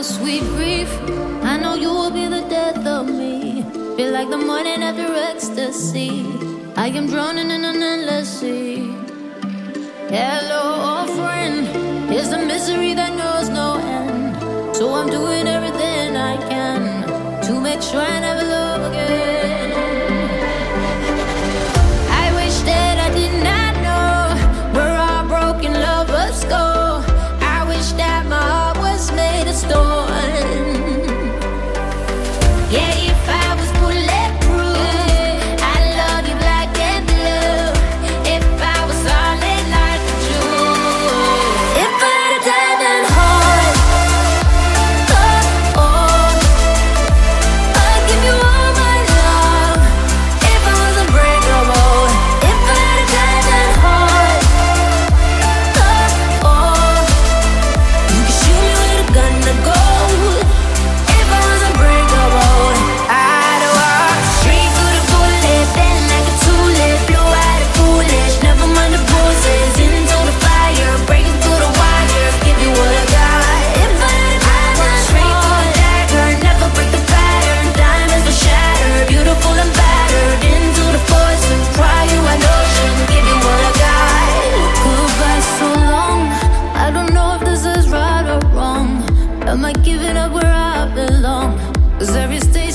your sweet grief. I know you will be the death of me. Feel like the morning after ecstasy. I am drowning in an endless sea. Hello, old friend. Here's a misery that knows no end. So I'm doing everything I can to make sure Am I giving up where I belong? Cause every stage